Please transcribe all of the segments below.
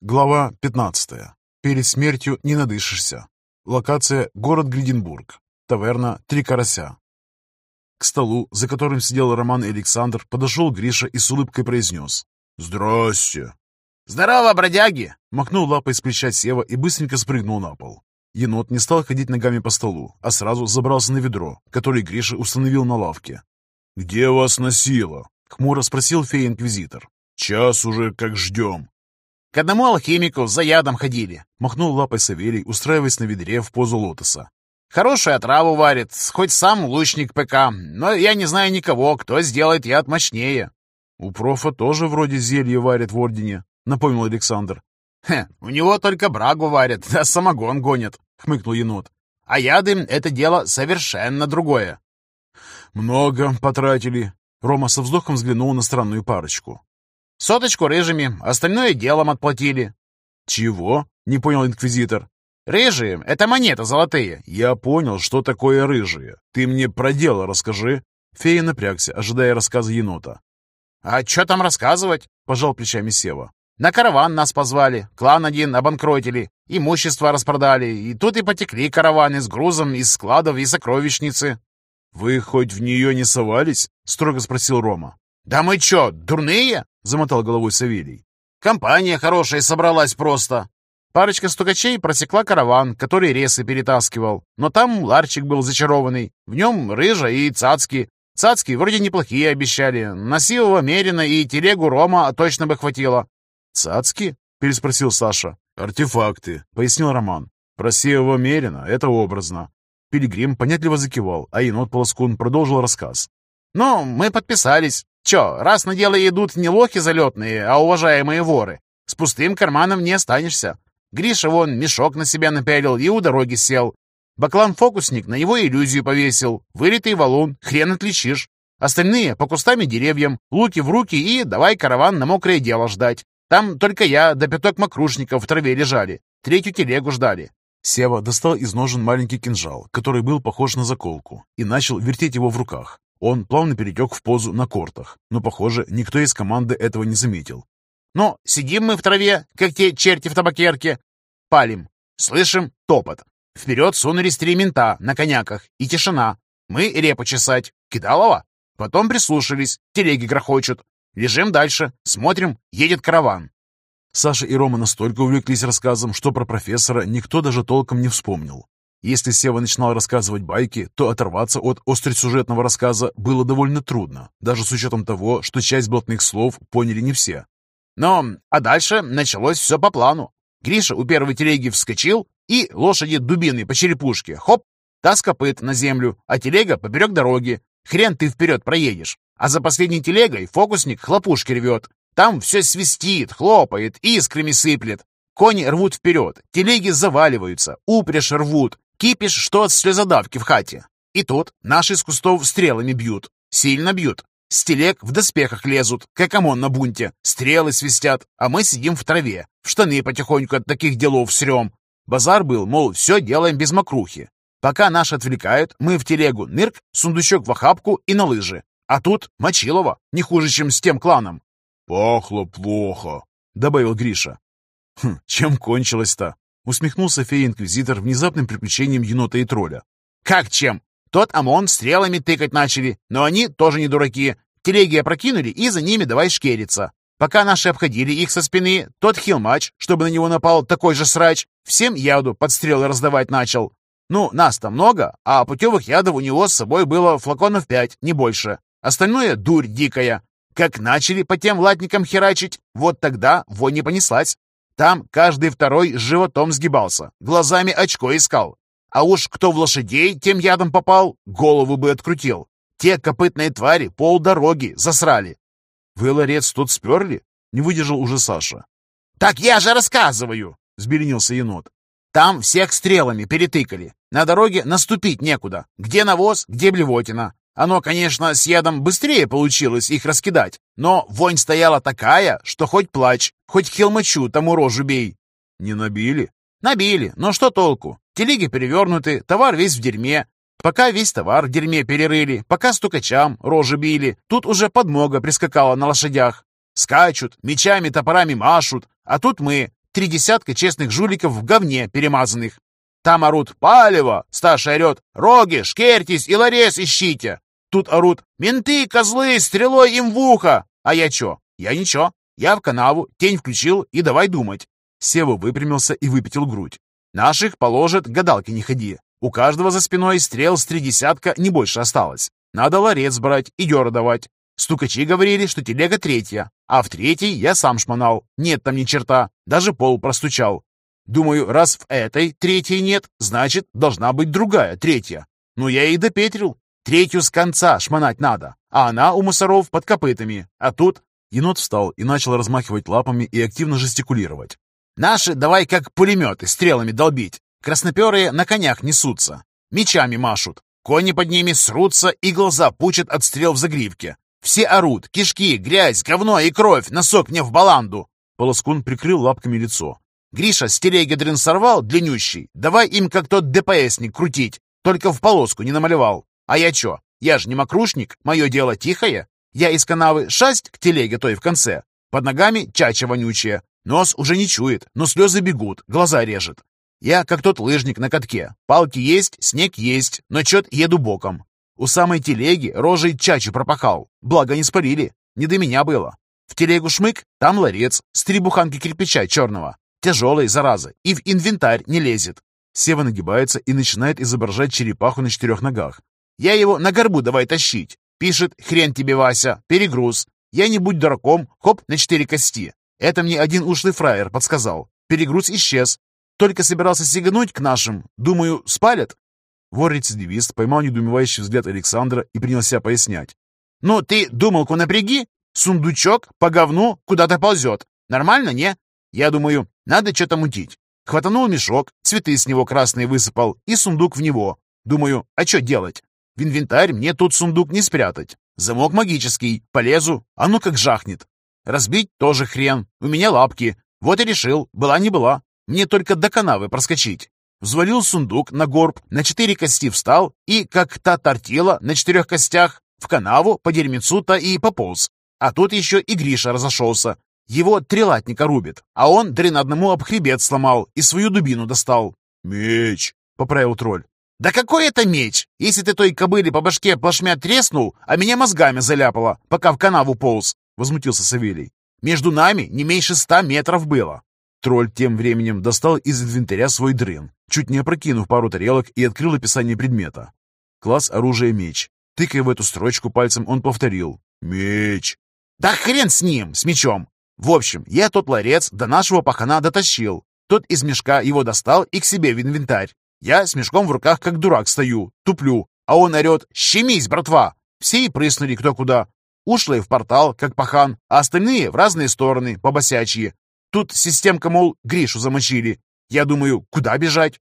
Глава 15. Перед смертью не надышишься. Локация – город Гриденбург. Таверна «Три карася». К столу, за которым сидел Роман и Александр, подошел Гриша и с улыбкой произнес. «Здрасте!» «Здорово, бродяги!» Махнул лапой с плеча Сева и быстренько спрыгнул на пол. Енот не стал ходить ногами по столу, а сразу забрался на ведро, которое Гриша установил на лавке. «Где вас носило?» — хмуро спросил фея-инквизитор. «Час уже как ждем». «К одному алхимику за ядом ходили», — махнул лапой Савелий, устраиваясь на ведре в позу лотоса. «Хорошую отраву варит, хоть сам лучник ПК, но я не знаю никого, кто сделает яд мощнее». «У профа тоже вроде зелье варят в Ордене», — напомнил Александр. «Хе, у него только брагу варят, да самогон гонят», — хмыкнул енот. «А яды — это дело совершенно другое». «Много потратили». Рома со вздохом взглянул на странную парочку. Соточку рыжими, остальное делом отплатили». «Чего?» — не понял инквизитор. «Рыжие — это монеты золотые». «Я понял, что такое рыжие. Ты мне про дело расскажи». Фея напрягся, ожидая рассказа енота. «А что там рассказывать?» — пожал плечами Сева. «На караван нас позвали, клан один обанкротили, имущество распродали, и тут и потекли караваны с грузом из складов и сокровищницы». «Вы хоть в нее не совались?» — строго спросил Рома. «Да мы чё, дурные?» — замотал головой Савелий. «Компания хорошая собралась просто». Парочка стукачей просекла караван, который ресы перетаскивал. Но там ларчик был зачарованный. В нем рыжа и цацки. Цацки вроде неплохие обещали. На Мерина и телегу Рома точно бы хватило. «Цацки?» — переспросил Саша. «Артефакты», — пояснил Роман. «Про Мерина — это образно». Пилигрим понятливо закивал, а енот Полоскун продолжил рассказ. «Ну, мы подписались. Че, раз на дело идут не лохи залетные, а уважаемые воры, с пустым карманом не останешься. Гриша вон мешок на себя напялил и у дороги сел. Баклан-фокусник на его иллюзию повесил. Вылитый валун, хрен отличишь. Остальные по кустам и деревьям, луки в руки и давай караван на мокрое дело ждать. Там только я да пяток мокрушников в траве лежали. Третью телегу ждали. Сева достал из ножен маленький кинжал, который был похож на заколку, и начал вертеть его в руках. Он плавно перетек в позу на кортах, но, похоже, никто из команды этого не заметил. «Ну, сидим мы в траве, как те черти в табакерке. Палим. Слышим топот. Вперед сунулись три мента на коняках, и тишина. Мы репу чесать. Кидалова. Потом прислушались, телеги грохочут. Лежим дальше, смотрим, едет караван. Саша и Рома настолько увлеклись рассказом, что про профессора никто даже толком не вспомнил. Если Сева начинал рассказывать байки, то оторваться от остросюжетного рассказа было довольно трудно, даже с учетом того, что часть блатных слов поняли не все. Ну, а дальше началось все по плану. Гриша у первой телеги вскочил, и лошади дубины по черепушке. Хоп, таз копыт на землю, а телега поперек дороги. Хрен ты вперед проедешь. А за последней телегой фокусник хлопушки рвет. Там все свистит, хлопает, искрами сыплет. Кони рвут вперед, телеги заваливаются, упряжь рвут, Кипиш, что от слезодавки в хате. И тут наши из кустов стрелами бьют. Сильно бьют. С в доспехах лезут, как ОМОН на бунте. Стрелы свистят, а мы сидим в траве. В штаны потихоньку от таких делов срем. Базар был, мол, все делаем без мокрухи. Пока наши отвлекают, мы в телегу нырк, сундучок в охапку и на лыжи. А тут Мочилова, не хуже, чем с тем кланом. «Пахло плохо», — добавил Гриша. «Хм, чем кончилось-то?» Усмехнулся фея-инквизитор внезапным приключением енота и тролля. «Как чем? Тот ОМОН стрелами тыкать начали, но они тоже не дураки. Телеги опрокинули и за ними давай шкериться. Пока наши обходили их со спины, тот хилмач, чтобы на него напал такой же срач, всем яду под стрелы раздавать начал. Ну, нас-то много, а путевых ядов у него с собой было флаконов пять, не больше. Остальное дурь дикая. Как начали по тем латникам херачить, вот тогда вонь не понеслась. Там каждый второй животом сгибался, глазами очко искал. А уж кто в лошадей тем ядом попал, голову бы открутил. Те копытные твари полдороги засрали. «Вы, ларец, тут сперли?» — не выдержал уже Саша. «Так я же рассказываю!» — взбеленился енот. «Там всех стрелами перетыкали. На дороге наступить некуда. Где навоз, где блевотина. Оно, конечно, с ядом быстрее получилось их раскидать, но вонь стояла такая, что хоть плачь, хоть хилмачу тому рожу бей. Не набили? Набили, но что толку? Телеги перевернуты, товар весь в дерьме. Пока весь товар в дерьме перерыли, пока стукачам рожи били, тут уже подмога прискакала на лошадях. Скачут, мечами, топорами машут, а тут мы, три десятка честных жуликов в говне перемазанных. Там орут «Палево!» Старший орет «Роги, шкертись и ларец ищите!» Тут орут «Менты, козлы, стрелой им в ухо!» А я чё? Я ничего. Я в канаву, тень включил и давай думать. Сева выпрямился и выпятил грудь. Наших положит, гадалки не ходи. У каждого за спиной стрел с три десятка, не больше осталось. Надо ларец брать и дёру давать. Стукачи говорили, что телега третья, а в третьей я сам шмонал. Нет там ни черта, даже пол простучал. Думаю, раз в этой третьей нет, значит, должна быть другая третья. Ну, я и допетрил. Третью с конца шмонать надо, а она у мусоров под копытами. А тут енот встал и начал размахивать лапами и активно жестикулировать. Наши давай как пулеметы стрелами долбить. Красноперые на конях несутся, мечами машут. Кони под ними срутся и глаза пучат от стрел в загривке. Все орут, кишки, грязь, говно и кровь, носок мне в баланду. Полоскун прикрыл лапками лицо. Гриша с телеги дрын сорвал, длиннющий. Давай им как тот ДПСник крутить, только в полоску не намалевал. А я чё? Я ж не мокрушник, мое дело тихое. Я из канавы шасть к телеге той в конце. Под ногами чача вонючая. Нос уже не чует, но слезы бегут, глаза режет. Я как тот лыжник на катке. Палки есть, снег есть, но чет еду боком. У самой телеги рожей чачу пропахал. Благо не спалили. Не до меня было. В телегу шмык, там ларец с три буханки кирпича черного. Тяжелый, зараза, и в инвентарь не лезет. Сева нагибается и начинает изображать черепаху на четырех ногах. Я его на горбу давай тащить. Пишет, хрен тебе, Вася, перегруз. Я не будь дураком, хоп, на четыре кости. Это мне один ушлый фраер подсказал. Перегруз исчез. Только собирался сигануть к нашим. Думаю, спалят. Вор-рецидивист поймал недоумевающий взгляд Александра и принялся пояснять. «Ну, ты думалку напряги. Сундучок по говну куда-то ползет. Нормально, не? Я думаю, надо что-то мутить. Хватанул мешок, цветы с него красные высыпал и сундук в него. Думаю, а что делать? В инвентарь мне тут сундук не спрятать. Замок магический, полезу, а ну как жахнет. Разбить тоже хрен, у меня лапки. Вот и решил, была не была. Мне только до канавы проскочить. Взвалил сундук на горб, на четыре кости встал и, как та тортила на четырех костях, в канаву по дерьмецу-то и пополз. А тут еще и Гриша разошелся. Его трилатника рубит, а он дрын одному об хребет сломал и свою дубину достал. «Меч!» — поправил тролль. «Да какой это меч? Если ты той кобыле по башке плашмя треснул, а меня мозгами заляпало, пока в канаву полз!» — возмутился Савелий. «Между нами не меньше ста метров было!» Тролль тем временем достал из инвентаря свой дрын, чуть не опрокинув пару тарелок и открыл описание предмета. Класс оружия меч. Тыкая в эту строчку пальцем, он повторил. «Меч!» «Да хрен с ним, с мечом! В общем, я тот ларец до нашего пахана дотащил. Тот из мешка его достал и к себе в инвентарь. Я с мешком в руках как дурак стою, туплю, а он орет «Щемись, братва!» Все и прыснули кто куда. Ушлые в портал, как пахан, а остальные в разные стороны, по. Тут системка, мол, Гришу замочили. Я думаю, куда бежать?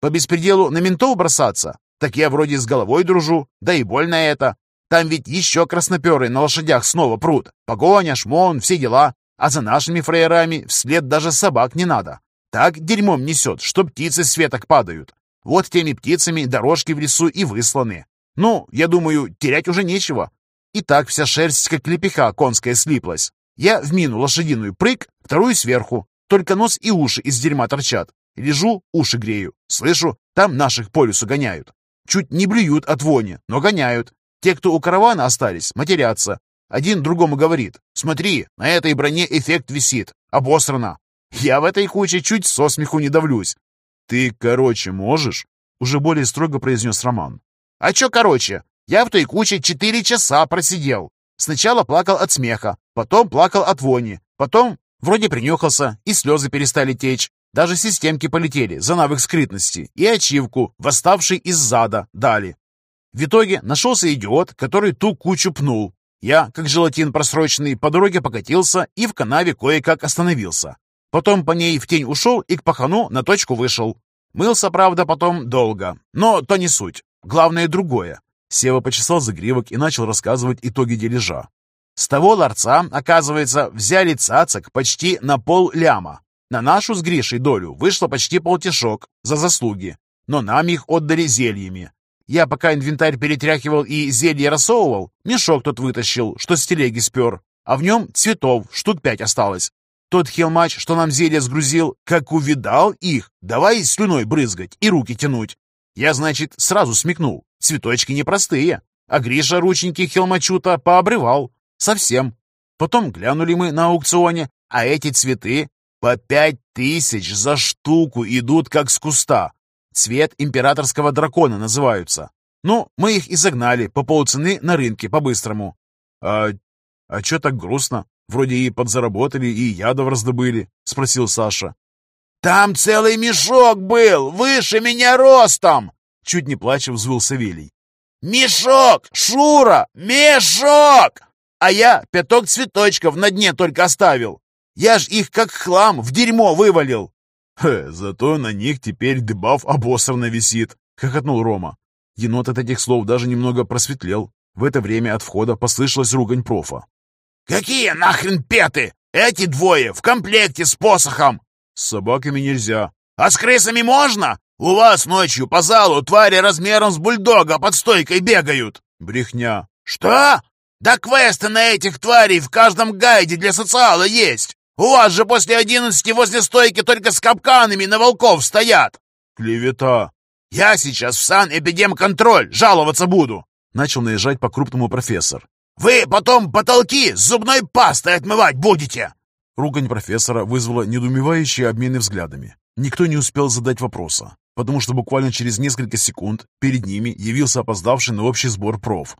По беспределу на ментов бросаться? Так я вроде с головой дружу, да и больно это. Там ведь еще красноперы на лошадях снова прут. Погоня, шмон, все дела. А за нашими фраерами вслед даже собак не надо. Так дерьмом несет, что птицы с веток падают. Вот теми птицами дорожки в лесу и высланы. Ну, я думаю, терять уже нечего. И так вся шерсть, как лепеха конская, слиплась. Я в мину лошадиную прыг, вторую сверху. Только нос и уши из дерьма торчат. Лежу, уши грею. Слышу, там наших по лесу гоняют. Чуть не блюют от вони, но гоняют. Те, кто у каравана остались, матерятся. Один другому говорит, смотри, на этой броне эффект висит, обосрано. Я в этой куче чуть со смеху не давлюсь. «Ты, короче, можешь?» — уже более строго произнес Роман. «А чё короче? Я в той куче четыре часа просидел. Сначала плакал от смеха, потом плакал от вони, потом вроде принюхался, и слезы перестали течь. Даже системки полетели за навык скрытности и ачивку, восставший из зада, дали. В итоге нашелся идиот, который ту кучу пнул. Я, как желатин просроченный, по дороге покатился и в канаве кое-как остановился. Потом по ней в тень ушел и к пахану на точку вышел. Мылся, правда, потом долго, но то не суть. Главное другое. Сева почесал загривок и начал рассказывать итоги дележа. С того ларца, оказывается, взяли цацок почти на пол ляма. На нашу с Гришей долю вышло почти полтишок за заслуги, но нам их отдали зельями. Я пока инвентарь перетряхивал и зелье рассовывал, мешок тот вытащил, что с телеги спер, а в нем цветов штук пять осталось. Тот хелмач, что нам зелье сгрузил, как увидал их, давай слюной брызгать и руки тянуть. Я, значит, сразу смекнул. Цветочки непростые. А Гриша рученьки хелмачута пообрывал. Совсем. Потом глянули мы на аукционе, а эти цветы по пять тысяч за штуку идут как с куста. Цвет императорского дракона называются. Ну, мы их и загнали по полцены на рынке по-быстрому. А, а чё так грустно? Вроде и подзаработали, и ядов раздобыли, спросил Саша. Там целый мешок был, выше меня ростом! Чуть не плача взвыл Савелий. «Мешок! Шура! Мешок!» А я пяток цветочков на дне только оставил. Я ж их как хлам в дерьмо вывалил. Хе, зато на них теперь дебаф обосранно висит, хохотнул Рома. Енот от этих слов даже немного просветлел. В это время от входа послышалась ругань профа. «Какие нахрен петы? Эти двое в комплекте с посохом!» «С собаками нельзя». «А с крысами можно? У вас ночью по залу твари размером с бульдога под стойкой бегают!» «Брехня». «Что? Да квесты на этих тварей в каждом гайде для социала есть! У вас же после одиннадцати возле стойки только с капканами на волков стоят!» «Клевета!» «Я сейчас в санэпидемконтроль жаловаться буду!» Начал наезжать по-крупному профессор. «Вы потом потолки с зубной пастой отмывать будете!» Ругань профессора вызвала недоумевающие обмены взглядами. Никто не успел задать вопроса, потому что буквально через несколько секунд перед ними явился опоздавший на общий сбор проф.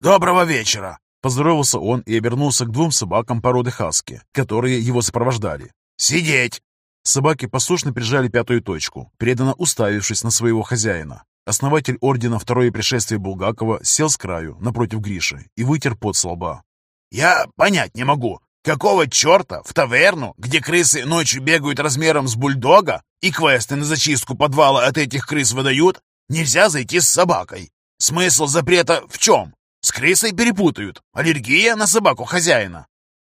«Доброго вечера!» Поздоровался он и обернулся к двум собакам породы хаски, которые его сопровождали. «Сидеть!» Собаки послушно прижали пятую точку, преданно уставившись на своего хозяина. Основатель ордена Второе пришествие Булгакова сел с краю, напротив Гриши, и вытер пот с лба. «Я понять не могу, какого черта в таверну, где крысы ночью бегают размером с бульдога и квесты на зачистку подвала от этих крыс выдают, нельзя зайти с собакой? Смысл запрета в чем? С крысой перепутают. Аллергия на собаку хозяина.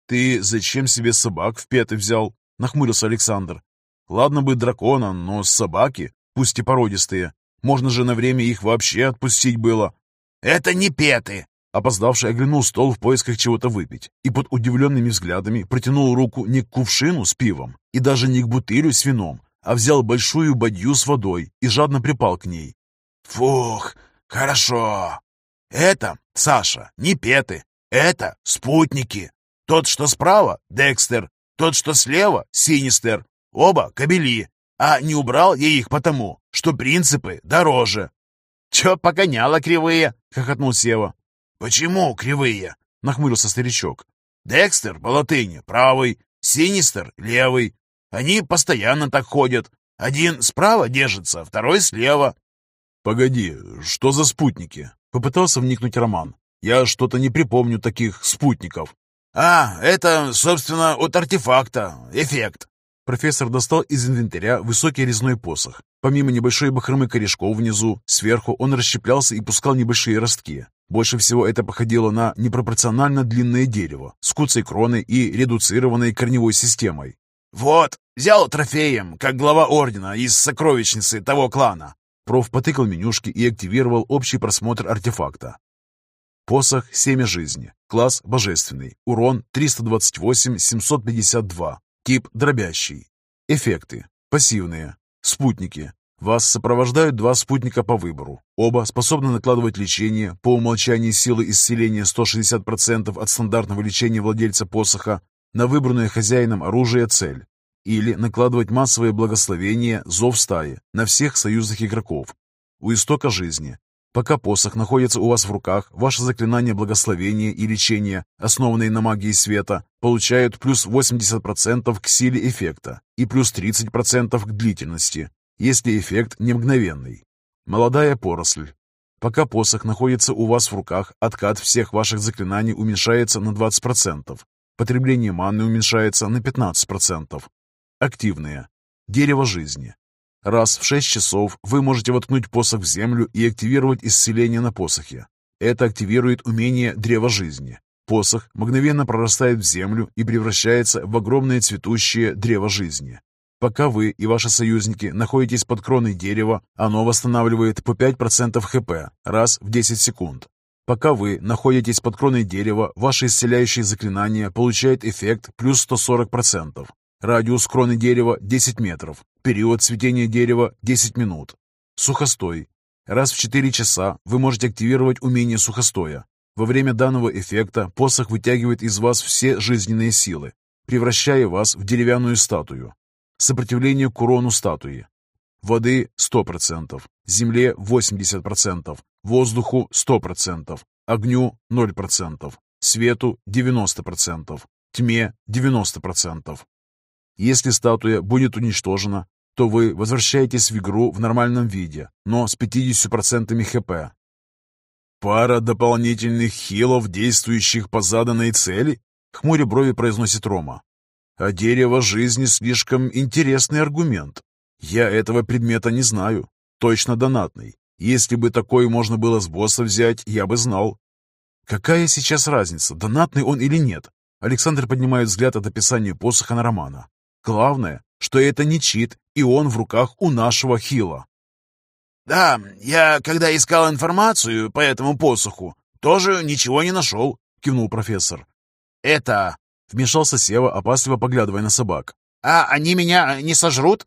«Ты зачем себе собак в петы взял?» — нахмурился Александр. «Ладно бы дракона, но собаки, пусть и породистые. Можно же на время их вообще отпустить было». «Это не петы!» Опоздавший оглянул стол в поисках чего-то выпить и под удивленными взглядами протянул руку не к кувшину с пивом и даже не к бутылю с вином, а взял большую бадью с водой и жадно припал к ней. «Фух, хорошо!» Это, Саша, не петы. Это спутники. Тот, что справа, Декстер. Тот, что слева, Синистер. Оба кабели. А не убрал я их потому, что принципы дороже. «Чё погоняло кривые?» — хохотнул Сева. «Почему кривые?» — нахмурился старичок. «Декстер по латыни правый, Синистер левый. Они постоянно так ходят. Один справа держится, второй слева». «Погоди, что за спутники?» Попытался вникнуть Роман. «Я что-то не припомню таких спутников». «А, это, собственно, от артефакта. Эффект». Профессор достал из инвентаря высокий резной посох. Помимо небольшой бахромы корешков внизу, сверху он расщеплялся и пускал небольшие ростки. Больше всего это походило на непропорционально длинное дерево с куцей кроной и редуцированной корневой системой. «Вот, взял трофеем, как глава ордена из сокровищницы того клана. Проф потыкал менюшки и активировал общий просмотр артефакта. Посох «Семя жизни». Класс «Божественный». Урон 328-752. Тип «Дробящий». Эффекты. Пассивные. Спутники. Вас сопровождают два спутника по выбору. Оба способны накладывать лечение, по умолчанию силы исцеления 160% от стандартного лечения владельца посоха, на выбранную хозяином оружие цель или накладывать массовое благословение «Зов стаи» на всех союзных игроков. У истока жизни. Пока посох находится у вас в руках, ваше заклинание благословения и лечения, основанные на магии света, получают плюс 80% к силе эффекта и плюс 30% к длительности, если эффект не мгновенный. Молодая поросль. Пока посох находится у вас в руках, откат всех ваших заклинаний уменьшается на 20%. Потребление маны уменьшается на 15%. Активные. Дерево жизни. Раз в 6 часов вы можете воткнуть посох в землю и активировать исцеление на посохе. Это активирует умение Древа жизни. Посох мгновенно прорастает в землю и превращается в огромное цветущее древо жизни. Пока вы и ваши союзники находитесь под кроной дерева, оно восстанавливает по 5% хп раз в 10 секунд. Пока вы находитесь под кроной дерева, ваше исцеляющее заклинание получает эффект плюс 140%. Радиус кроны дерева 10 метров. Период цветения дерева 10 минут. Сухостой. Раз в 4 часа вы можете активировать умение сухостоя. Во время данного эффекта посох вытягивает из вас все жизненные силы, превращая вас в деревянную статую. Сопротивление к урону статуи. Воды 100%, земле 80%, воздуху 100%, огню 0%, свету 90%, тьме 90%. Если статуя будет уничтожена, то вы возвращаетесь в игру в нормальном виде, но с 50% хп. Пара дополнительных хилов, действующих по заданной цели? Хмуря брови произносит Рома. А дерево жизни слишком интересный аргумент. Я этого предмета не знаю. Точно донатный. Если бы такой можно было с босса взять, я бы знал. Какая сейчас разница, донатный он или нет? Александр поднимает взгляд от описания посоха на Романа. Главное, что это не чит, и он в руках у нашего Хила. «Да, я, когда искал информацию по этому посоху, тоже ничего не нашел», — кивнул профессор. «Это...» — вмешался Сева, опасливо поглядывая на собак. «А они меня не сожрут?»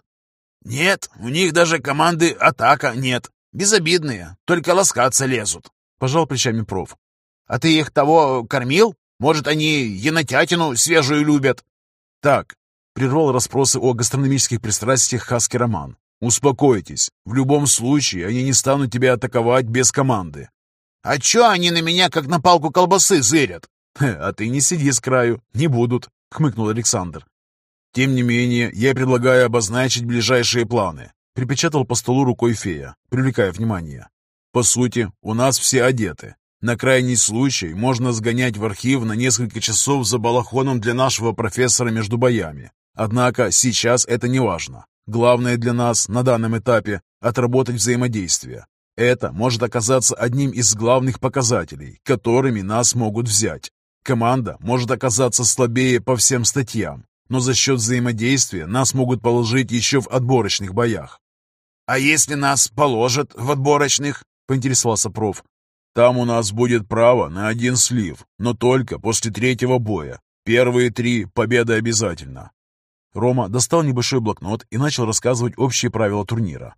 «Нет, у них даже команды «Атака» нет. Безобидные, только ласкаться лезут», — пожал плечами проф. «А ты их того кормил? Может, они енотятину свежую любят?» «Так, Прервал расспросы о гастрономических пристрастиях Хаски Роман. «Успокойтесь. В любом случае они не станут тебя атаковать без команды». «А чё они на меня, как на палку колбасы, зырят?» «А ты не сиди с краю. Не будут», — хмыкнул Александр. «Тем не менее, я предлагаю обозначить ближайшие планы», — припечатал по столу рукой фея, привлекая внимание. «По сути, у нас все одеты. На крайний случай можно сгонять в архив на несколько часов за балахоном для нашего профессора между боями. Однако сейчас это не важно. Главное для нас на данном этапе – отработать взаимодействие. Это может оказаться одним из главных показателей, которыми нас могут взять. Команда может оказаться слабее по всем статьям, но за счет взаимодействия нас могут положить еще в отборочных боях. «А если нас положат в отборочных?» – поинтересовался проф. «Там у нас будет право на один слив, но только после третьего боя. Первые три – победа обязательно. Рома достал небольшой блокнот и начал рассказывать общие правила турнира.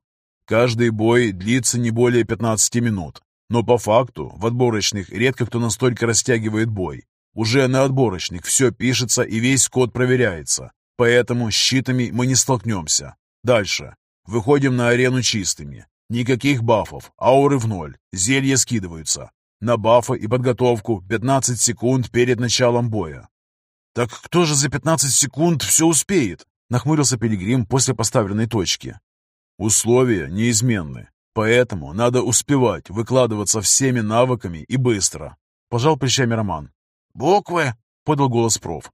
Каждый бой длится не более 15 минут, но по факту в отборочных редко кто настолько растягивает бой. Уже на отборочных все пишется и весь код проверяется, поэтому с щитами мы не столкнемся. Дальше. Выходим на арену чистыми. Никаких бафов, ауры в ноль, зелья скидываются. На бафы и подготовку 15 секунд перед началом боя. «Так кто же за 15 секунд все успеет?» — нахмурился Пилигрим после поставленной точки. «Условия неизменны, поэтому надо успевать выкладываться всеми навыками и быстро», — пожал плечами Роман. «Буквы?» — подал голос проф.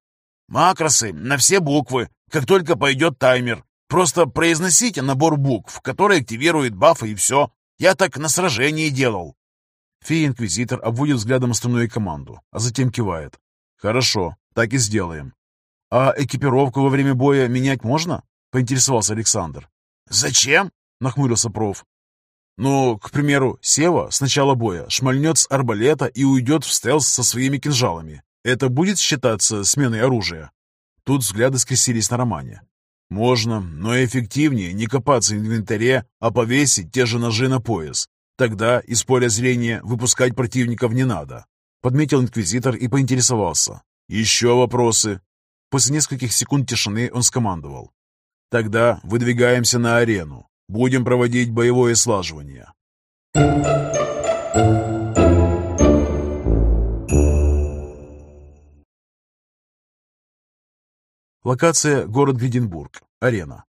«Макросы на все буквы, как только пойдет таймер. Просто произносите набор букв, который активирует бафы и все. Я так на сражении делал». Фея-инквизитор обводит взглядом остальную команду, а затем кивает. «Хорошо, так и сделаем. А экипировку во время боя менять можно? Поинтересовался Александр. Зачем? Нахмурился проф. Ну, к примеру, Сева с начала боя шмальнет с арбалета и уйдет в стелс со своими кинжалами. Это будет считаться сменой оружия? Тут взгляды скрестились на Романе. Можно, но эффективнее не копаться в инвентаре, а повесить те же ножи на пояс. Тогда из поля зрения выпускать противников не надо. Подметил инквизитор и поинтересовался. «Еще вопросы?» После нескольких секунд тишины он скомандовал. «Тогда выдвигаемся на арену. Будем проводить боевое слаживание». Локация – город Гриденбург. Арена.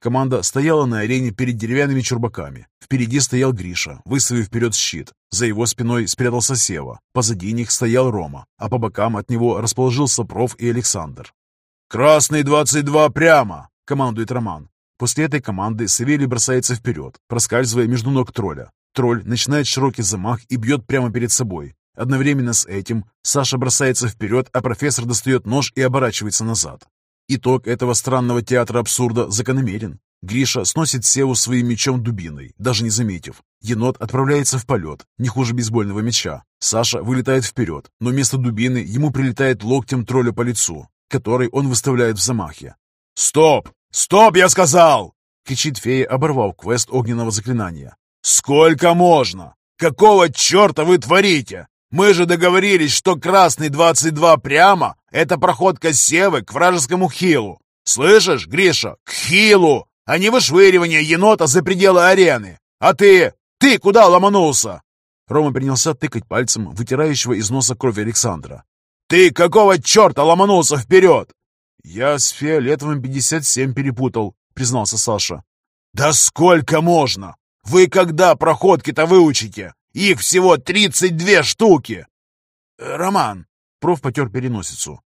Команда стояла на арене перед деревянными чурбаками. Впереди стоял Гриша, выставив вперед щит. За его спиной спрятался Сева. Позади них стоял Рома, а по бокам от него расположился Проф и Александр. «Красный 22 прямо!» — командует Роман. После этой команды Савелий бросается вперед, проскальзывая между ног тролля. Тролль начинает широкий замах и бьет прямо перед собой. Одновременно с этим Саша бросается вперед, а профессор достает нож и оборачивается назад. Итог этого странного театра абсурда закономерен. Гриша сносит Севу своим мечом-дубиной, даже не заметив. Енот отправляется в полет, не хуже бейсбольного мяча. Саша вылетает вперед, но вместо дубины ему прилетает локтем тролля по лицу, который он выставляет в замахе. «Стоп! Стоп, я сказал!» — кричит фея, оборвав квест огненного заклинания. «Сколько можно? Какого черта вы творите? Мы же договорились, что красный 22 прямо — это проходка Севы к вражескому хилу. Слышишь, Гриша, к хилу, а не вышвыривание енота за пределы арены. А ты, ты куда ломанулся?» Рома принялся тыкать пальцем вытирающего из носа кровь Александра. «Ты какого черта ломанулся вперед?» «Я с фиолетовым 57 перепутал», — признался Саша. «Да сколько можно? Вы когда проходки-то выучите? Их всего 32 штуки!» э, «Роман», — проф потер переносицу,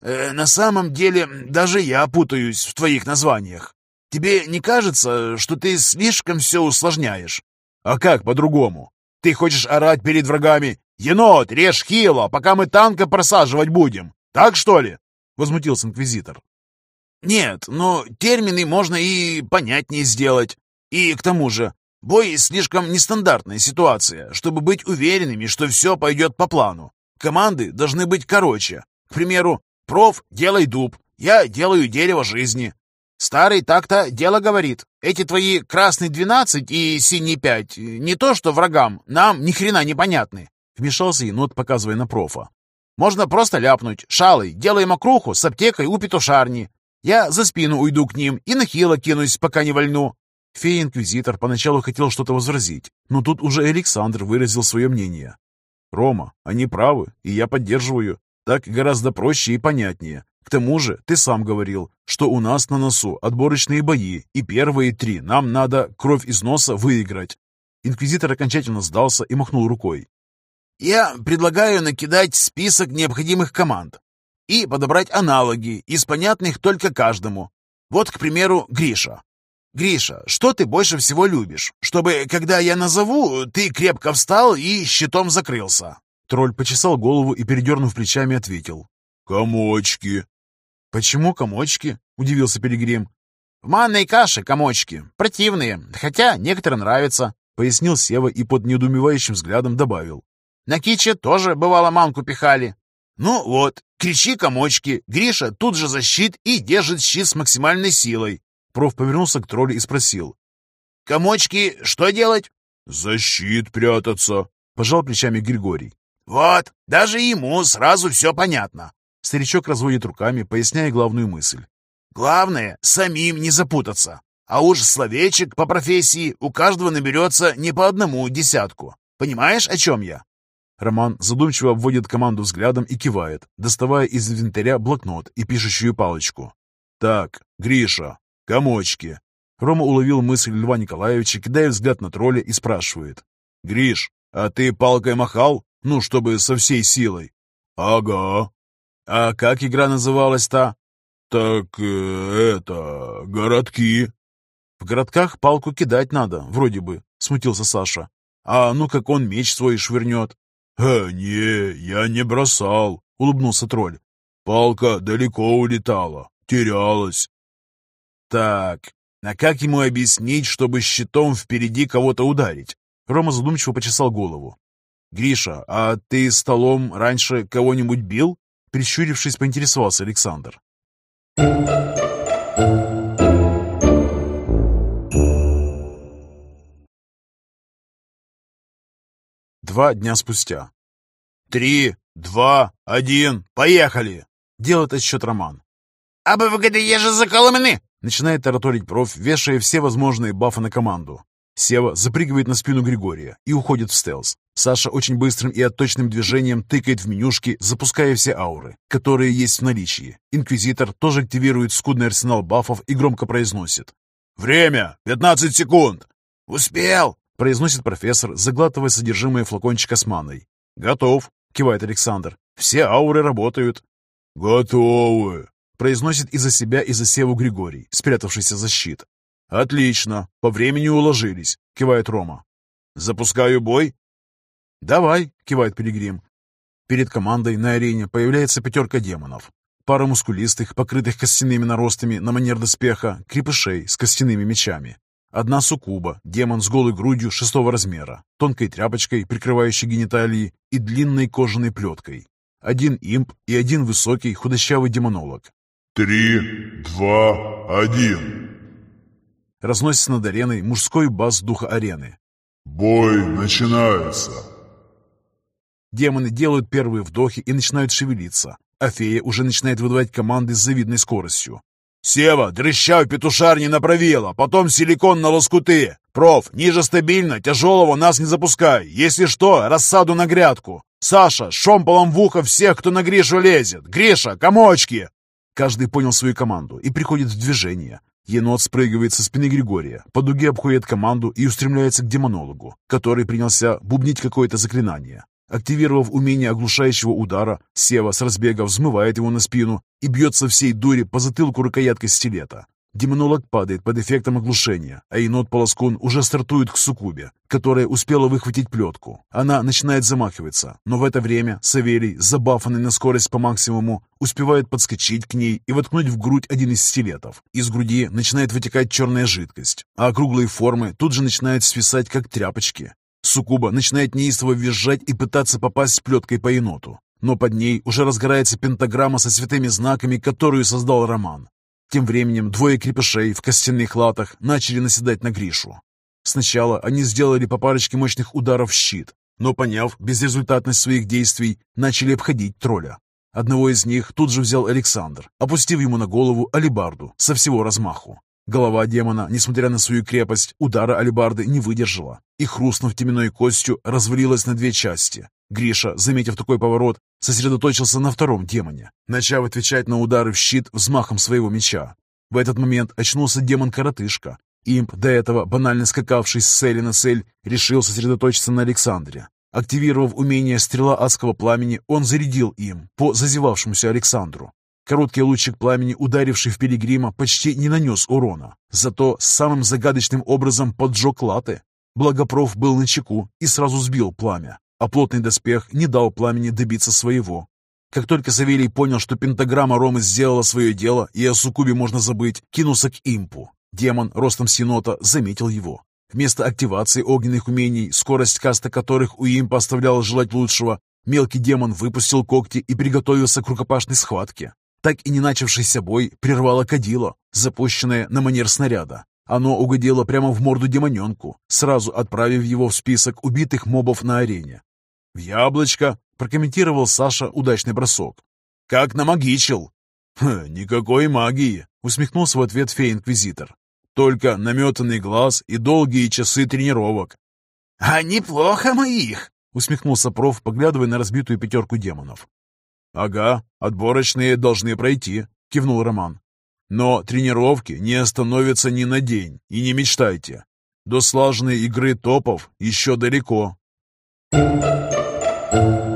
э, «на самом деле даже я путаюсь в твоих названиях. Тебе не кажется, что ты слишком все усложняешь?» «А как по-другому? Ты хочешь орать перед врагами? Енот, режь хило, пока мы танка просаживать будем. Так что ли?» — возмутился инквизитор. «Нет, но термины можно и понятнее сделать. И к тому же, бой слишком нестандартная ситуация, чтобы быть уверенными, что все пойдет по плану. Команды должны быть короче. К примеру, проф, делай дуб, я делаю дерево жизни. Старый так-то дело говорит. Эти твои красный 12 и синий 5 не то что врагам, нам ни хрена не понятны. Вмешался енот, показывая на профа. Можно просто ляпнуть. Шалый, делаем окруху с аптекой у петушарни. Я за спину уйду к ним и на хило кинусь, пока не вольну. Фея-инквизитор поначалу хотел что-то возразить, но тут уже Александр выразил свое мнение. «Рома, они правы, и я поддерживаю. Так гораздо проще и понятнее. К тому же, ты сам говорил, что у нас на носу отборочные бои, и первые три нам надо кровь из носа выиграть». Инквизитор окончательно сдался и махнул рукой. «Я предлагаю накидать список необходимых команд и подобрать аналоги из понятных только каждому. Вот, к примеру, Гриша. Гриша, что ты больше всего любишь? Чтобы, когда я назову, ты крепко встал и щитом закрылся». Тролль почесал голову и, передернув плечами, ответил. «Комочки». «Почему комочки?» — удивился Пилигрим. «В манной каше комочки. Противные, хотя некоторым нравятся», — пояснил Сева и под недоумевающим взглядом добавил. «На киче тоже, бывало, манку пихали. Ну вот, кричи комочки, Гриша тут же защит и держит щит с максимальной силой». Проф повернулся к троллю и спросил. «Комочки, что делать?» «Защит прятаться», — пожал плечами Григорий. «Вот, даже ему сразу все понятно. Старичок разводит руками, поясняя главную мысль. «Главное, самим не запутаться. А уж словечек по профессии у каждого наберется не по одному десятку. Понимаешь, о чем я?» Роман задумчиво обводит команду взглядом и кивает, доставая из инвентаря блокнот и пишущую палочку. «Так, Гриша, комочки». Рома уловил мысль Льва Николаевича, кидая взгляд на тролля и спрашивает. «Гриш, а ты палкой махал? Ну, чтобы со всей силой?» «Ага», «А как игра называлась-то?» «Так э, это... городки». «В городках палку кидать надо, вроде бы», — смутился Саша. «А ну как он меч свой швырнет?» «Э, не, я не бросал», — улыбнулся тролль. «Палка далеко улетала, терялась». «Так, а как ему объяснить, чтобы щитом впереди кого-то ударить?» Рома задумчиво почесал голову. «Гриша, а ты столом раньше кого-нибудь бил?» Прищурившись, поинтересовался Александр. Два дня спустя. «Три, два, один, поехали!» Делает отсчет Роман. «А вы же заколоманы!» Начинает тараторить проф, вешая все возможные бафы на команду. Сева запрыгивает на спину Григория и уходит в стелс. Саша очень быстрым и отточным движением тыкает в менюшки, запуская все ауры, которые есть в наличии. Инквизитор тоже активирует скудный арсенал бафов и громко произносит. «Время! 15 секунд!» «Успел!» — произносит профессор, заглатывая содержимое флакончика с маной. «Готов!» — кивает Александр. «Все ауры работают!» «Готовы!» — произносит из-за себя и за Севу Григорий, спрятавшийся за щит. «Отлично! По времени уложились!» — кивает Рома. «Запускаю бой?» «Давай!» — кивает Пилигрим. Перед командой на арене появляется пятерка демонов. Пара мускулистых, покрытых костяными наростами на манер доспеха, крепышей с костяными мечами. одна суккуба, демон с голой грудью шестого размера, тонкой тряпочкой, прикрывающей гениталии, и длинной кожаной плеткой. Один имп и один высокий худощавый демонолог. «Три, два, один!» Разносится над ареной мужской бас духа арены. «Бой начинается!» Демоны делают первые вдохи и начинают шевелиться, а фея уже начинает выдавать команды с завидной скоростью. «Сева, дрыщав петушарни направила, потом силикон на лоскуты! Проф, ниже стабильно, тяжелого нас не запускай! Если что, рассаду на грядку! Саша, шомполом в ухо всех, кто на Гришу лезет! Гриша, комочки!» Каждый понял свою команду и приходит в движение. Енот спрыгивает со спины Григория, по дуге обходит команду и устремляется к демонологу, который принялся бубнить какое-то заклинание. Активировав умение оглушающего удара, Сева с разбега взмывает его на спину и бьется всей дури по затылку рукояткой стилета. Демонолог падает под эффектом оглушения, а енот-полоскун уже стартует к суккубе, которая успела выхватить плетку. Она начинает замахиваться, но в это время Савелий, забафанный на скорость по максимуму, успевает подскочить к ней и воткнуть в грудь один из стилетов. Из груди начинает вытекать черная жидкость, а округлые формы тут же начинают свисать, как тряпочки. Сукуба начинает неистово визжать и пытаться попасть плеткой по еноту. Но под ней уже разгорается пентаграмма со святыми знаками, которую создал Роман. Тем временем двое крепышей в костяных латах начали наседать на Гришу. Сначала они сделали по парочке мощных ударов в щит, но, поняв безрезультатность своих действий, начали обходить тролля. Одного из них тут же взял Александр, опустив ему на голову алибарду со всего размаху. Голова демона, несмотря на свою крепость, удара алебарды не выдержала и, хрустнув теменной костью, развалилась на две части. Гриша, заметив такой поворот, сосредоточился на втором демоне, начав отвечать на удары в щит взмахом своего меча. В этот момент очнулся демон-коротышка. Имп, до этого банально скакавший с цели на цель, решил сосредоточиться на Александре. Активировав умение «Стрела адского пламени», он зарядил им по зазевавшемуся Александру. Короткий лучик пламени, ударивший в пилигрима, почти не нанес урона. Зато самым загадочным образом поджег латы. Благопров был на чеку и сразу сбил пламя, а плотный доспех не дал пламени добиться своего. Как только Савелий понял, что пентаграмма Ромы сделала свое дело и о Сукубе можно забыть, кинулся к импу. Демон, ростом синота, заметил его. Вместо активации огненных умений, скорость каста которых у импа оставляла желать лучшего, мелкий демон выпустил когти и приготовился к рукопашной схватке. Так и не начавшийся бой прервало кадило, запущенное на манер снаряда. Оно угодило прямо в морду демоненку, сразу отправив его в список убитых мобов на арене. «В яблочко!» — прокомментировал Саша удачный бросок. «Как намагичил!» «Никакой магии!» — усмехнулся в ответ фей-инквизитор. «Только наметанный глаз и долгие часы тренировок». «А неплохо моих!» — усмехнулся проф, поглядывая на разбитую пятерку демонов. «Ага, отборочные должны пройти», — кивнул Роман. «Но тренировки не остановятся ни на день, и не мечтайте. До слаженной игры топов еще далеко». Thank you.